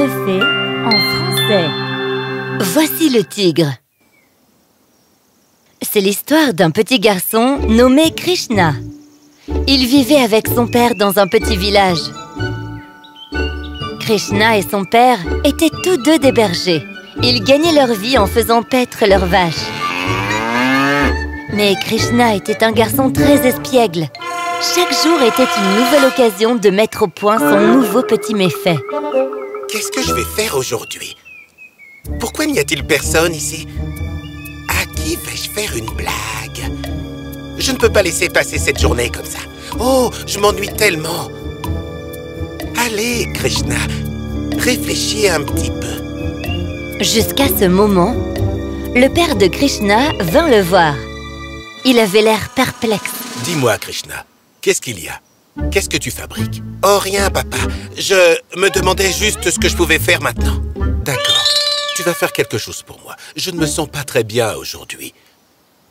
en français. Voici le tigre. C'est l'histoire d'un petit garçon nommé Krishna. Il vivait avec son père dans un petit village. Krishna et son père étaient tous deux des bergers. Ils gagnaient leur vie en faisant paître leurs vaches. Mais Krishna était un garçon très espiègle. Chaque jour était une nouvelle occasion de mettre au point son nouveau petit méfait. Qu'est-ce que je vais faire aujourd'hui? Pourquoi n'y a-t-il personne ici? À qui vais-je faire une blague? Je ne peux pas laisser passer cette journée comme ça. Oh, je m'ennuie tellement. Allez, Krishna, réfléchis un petit peu. Jusqu'à ce moment, le père de Krishna vint le voir. Il avait l'air perplexe. Dis-moi, Krishna, qu'est-ce qu'il y a? Qu'est-ce que tu fabriques? Oh, rien, papa. Je me demandais juste ce que je pouvais faire maintenant. D'accord. Tu vas faire quelque chose pour moi. Je ne me sens pas très bien aujourd'hui.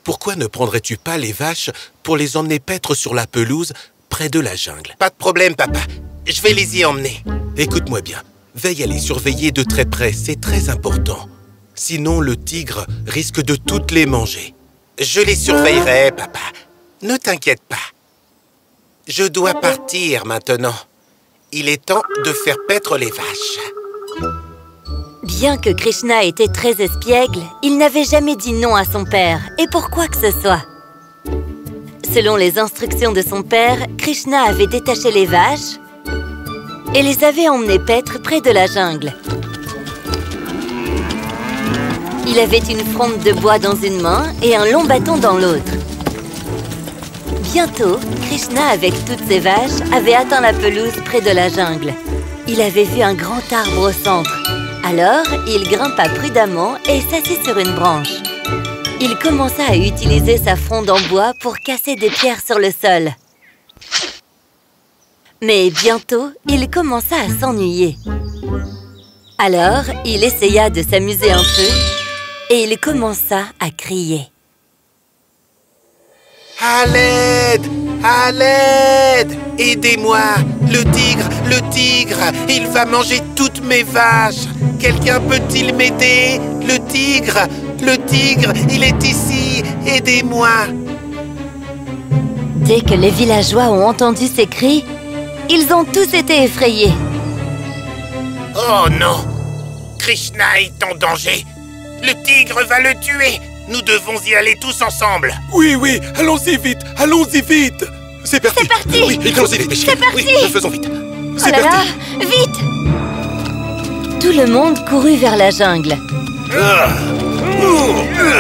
Pourquoi ne prendrais-tu pas les vaches pour les emmener paître sur la pelouse près de la jungle? Pas de problème, papa. Je vais les y emmener. Écoute-moi bien. Veille à les surveiller de très près, c'est très important. Sinon, le tigre risque de toutes les manger. Je les surveillerai, papa. Ne t'inquiète pas. Je dois partir maintenant. Il est temps de faire paître les vaches. Bien que Krishna était très espiègle, il n'avait jamais dit non à son père, et pour quoi que ce soit? Selon les instructions de son père, Krishna avait détaché les vaches et les avait emmenées paître près de la jungle. Il avait une fronde de bois dans une main et un long bâton dans l'autre. Bientôt, Krishna, avec toutes ses vaches, avait atteint la pelouse près de la jungle. Il avait vu un grand arbre au centre. Alors, il grimpa prudemment et s'assit sur une branche. Il commença à utiliser sa fronde en bois pour casser des pierres sur le sol. Mais bientôt, il commença à s'ennuyer. Alors, il essaya de s'amuser un peu et il commença à crier. À l'aide À l'aide. Aidez-moi Le tigre Le tigre. Il va manger toutes mes vaches. Quelqu'un peut-il m'aider? Le tigre Le tigre Il est ici. Aidez-moi. Dès que les villageois ont entendu ces cris, ils ont tous été effrayés. Oh non. Krishna est en danger. Le tigre va le tuer Nous devons y aller tous ensemble. Oui, oui, allons-y vite, allons-y vite. C'est parti. C'est parti. Oui, allons-y, dépêchez C'est parti. Oui, faisons vite. Oh C'est là là, parti. vite. Tout le monde courut vers la jungle.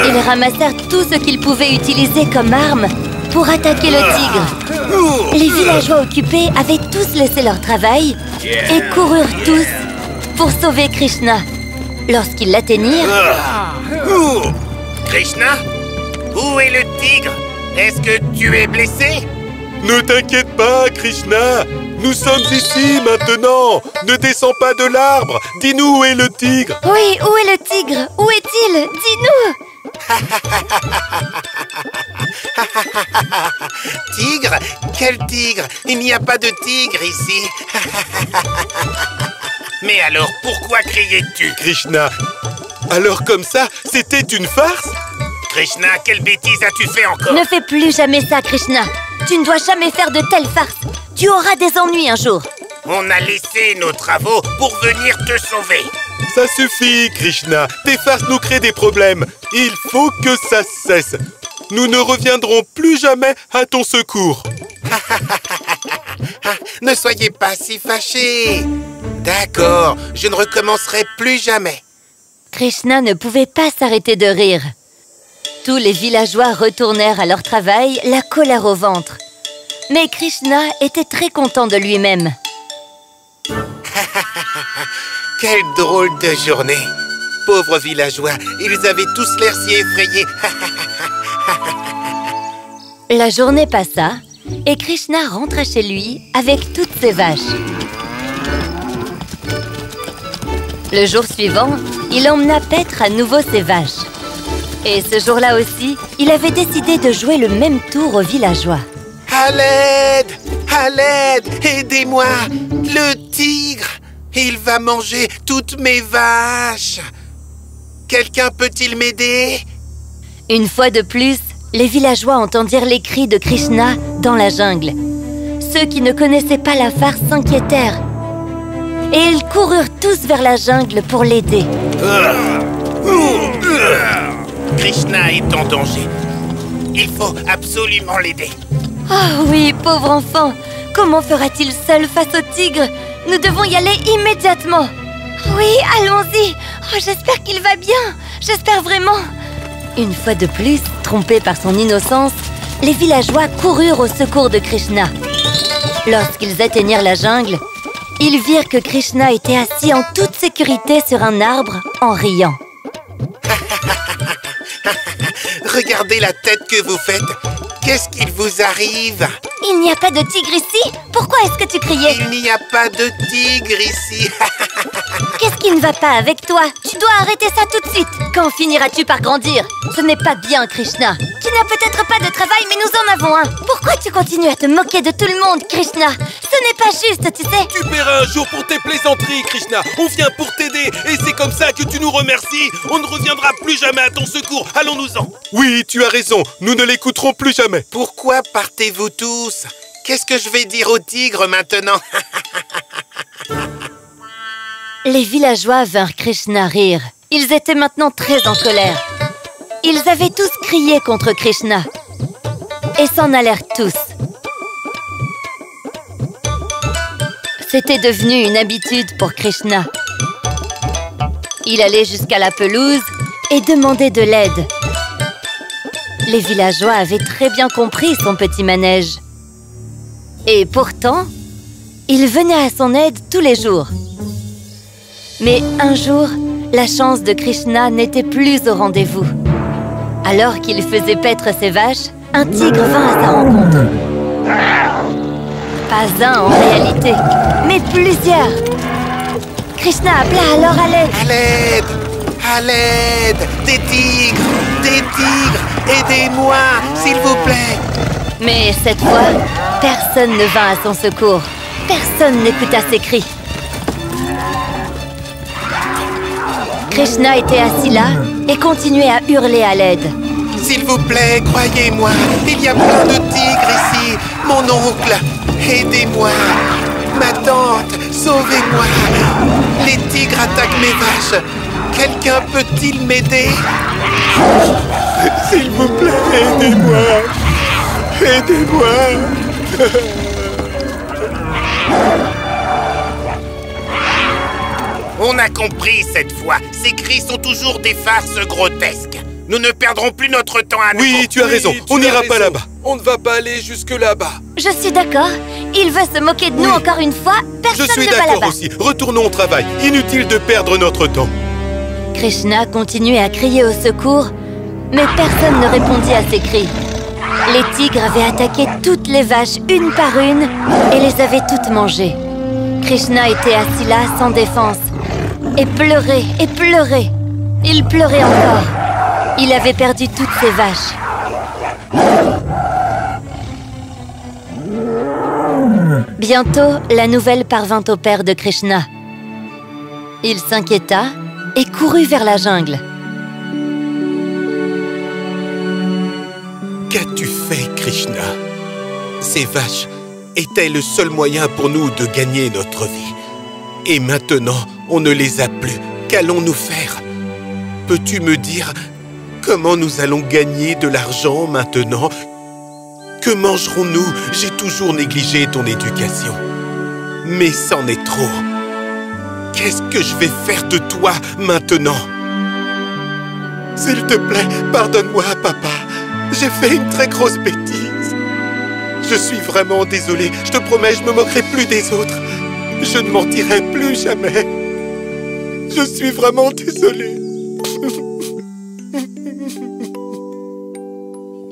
Ils ramassèrent tout ce qu'ils pouvaient utiliser comme arme pour attaquer le tigre. Les villageois occupés avaient tous laissé leur travail et coururent tous pour sauver Krishna. Lorsqu'ils l'atteignirent, Krishna Où est le tigre? Est-ce que tu es blessé? Ne t'inquiète pas, Krishna. Nous sommes ici maintenant. Ne descends pas de l'arbre. Dis-nous où est le tigre. Oui, où est le tigre? Où est-il? Dis-nous. Tigre? Quel tigre? Il n'y a pas de tigre ici. Mais alors, pourquoi criais-tu? Krishna Alors comme ça, c'était une farce Krishna, quelle bêtise as-tu fait encore Ne fais plus jamais ça, Krishna. Tu ne dois jamais faire de telles farces. Tu auras des ennuis un jour. On a laissé nos travaux pour venir te sauver. Ça suffit, Krishna. Tes farces nous créent des problèmes. Il faut que ça cesse. Nous ne reviendrons plus jamais à ton secours. Ne soyez pas si fâchés. D'accord, je ne recommencerai plus jamais Krishna ne pouvait pas s'arrêter de rire. Tous les villageois retournèrent à leur travail, la colère au ventre. Mais Krishna était très content de lui-même. Quelle drôle de journée Pauvres villageois, ils avaient tous l'air si effrayés La journée passa et Krishna rentra chez lui avec toutes ses vaches. Le jour suivant, il emmena paître à nouveau ses vaches. Et ce jour-là aussi, il avait décidé de jouer le même tour aux villageois. À l'aide À l'aide Aidez-moi Le tigre Il va manger toutes mes vaches Quelqu'un peut-il m'aider? Une fois de plus, les villageois entendirent les cris de Krishna dans la jungle. Ceux qui ne connaissaient pas la farce s'inquiétèrent. Et ils coururent tous vers la jungle pour l'aider. Krishna est en danger. Il faut absolument l'aider. Oh oui, pauvre enfant Comment fera-t-il seul face au tigre? Nous devons y aller immédiatement Oui, allons-y oh, J'espère qu'il va bien J'espère vraiment Une fois de plus, trompés par son innocence, les villageois coururent au secours de Krishna. Lorsqu'ils atteignirent la jungle, ils virent que Krishna était assis en toute sécurité sur un arbre en riant. Regardez la tête que vous faites. Qu'est-ce qu'il vous arrive? Il n'y a pas de tigre ici? Pourquoi est-ce que tu criais? Il n'y a pas de tigre ici. Qu'est-ce qui ne va pas avec toi Tu dois arrêter ça tout de suite. Quand finiras-tu par grandir Ce n'est pas bien, Krishna. Tu n'as peut-être pas de travail, mais nous en avons un. Pourquoi tu continues à te moquer de tout le monde, Krishna Ce n'est pas juste, tu sais. Tu paieras un jour pour tes plaisanteries, Krishna. On vient pour t'aider Et c'est comme ça que tu nous remercies. On ne reviendra plus jamais à ton secours. Allons-nous-en. Oui, tu as raison. Nous ne l'écouterons plus jamais. Pourquoi partez-vous tous? Qu'est-ce que je vais dire au tigre maintenant? Les villageois vinrent Krishna rire. Ils étaient maintenant très en colère. Ils avaient tous crié contre Krishna et s'en allèrent tous. C'était devenu une habitude pour Krishna. Il allait jusqu'à la pelouse et demandait de l'aide. Les villageois avaient très bien compris son petit manège. Et pourtant, il venait à son aide tous les jours. Mais un jour, la chance de Krishna n'était plus au rendez-vous. Alors qu'il faisait paître ses vaches, un tigre vint à sa rencontre. Pas un en réalité, mais plusieurs. Krishna appela alors à l'aide. À l'aide À l'aide Des tigres Des tigres Aidez-moi, s'il vous plaît Mais cette fois, personne ne vint à son secours. Personne n'écouta ses cris. Krishna était assis là et continuait à hurler à l'aide. S'il vous plaît, croyez-moi, il y a plein de tigres ici. Mon oncle, aidez-moi. Ma tante, sauvez-moi. Les tigres attaquent mes vaches. Quelqu'un peut-il m'aider? S'il vous plaît, aidez-moi Aidez-moi On a compris cette fois. Ces cris sont toujours des farces grotesques. Nous ne perdrons plus notre temps à nouveau. Oui, tu as raison, Oui, tu on n'ira pas là-bas On ne va pas aller jusque là-bas. Je suis d'accord. Il veut se moquer de nous Oui. encore une fois. Je Personne suis ne va d'accord aussi, retournons au travail Inutile de perdre notre temps Krishna continuait à crier au secours, mais personne ne répondit à ses cris. Les tigres avaient attaqué toutes les vaches une par une et les avaient toutes mangées. Krishna était assis là sans défense et pleurait et pleurait. Il pleurait encore. Il avait perdu toutes ses vaches. Bientôt, la nouvelle parvint au père de Krishna. Il s'inquiéta et courut vers la jungle. Qu'as-tu fait, Krishna? Ces vaches étaient le seul moyen pour nous de gagner notre vie. Et maintenant, on ne les a plus. Qu'allons-nous faire? Peux-tu me dire comment nous allons gagner de l'argent maintenant? Que mangerons-nous? J'ai toujours négligé ton éducation. Mais c'en est trop. Qu'est-ce que je vais faire de toi maintenant? S'il te plaît, pardonne-moi, papa. J'ai fait une très grosse bêtise. Je suis vraiment désolé. Je te promets, je me moquerai plus des autres. Je ne mentirai plus jamais. Je suis vraiment désolé.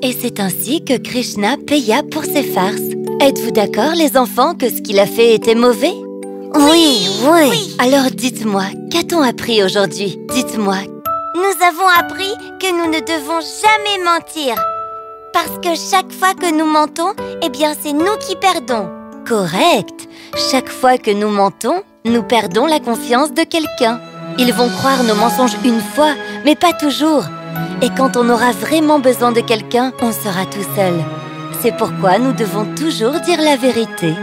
Et c'est ainsi que Krishna paya pour ses farces. Êtes-vous d'accord, les enfants, que ce qu'il a fait était mauvais? Oui, oui, Alors dites-moi, qu'a-t-on appris aujourd'hui? Dites-moi. Nous avons appris que nous ne devons jamais mentir. Parce que chaque fois que nous mentons, eh bien c'est nous qui perdons. Correct Chaque fois que nous mentons, nous perdons la confiance de quelqu'un. Ils vont croire nos mensonges une fois, mais pas toujours. Et quand on aura vraiment besoin de quelqu'un, on sera tout seul. C'est pourquoi nous devons toujours dire la vérité.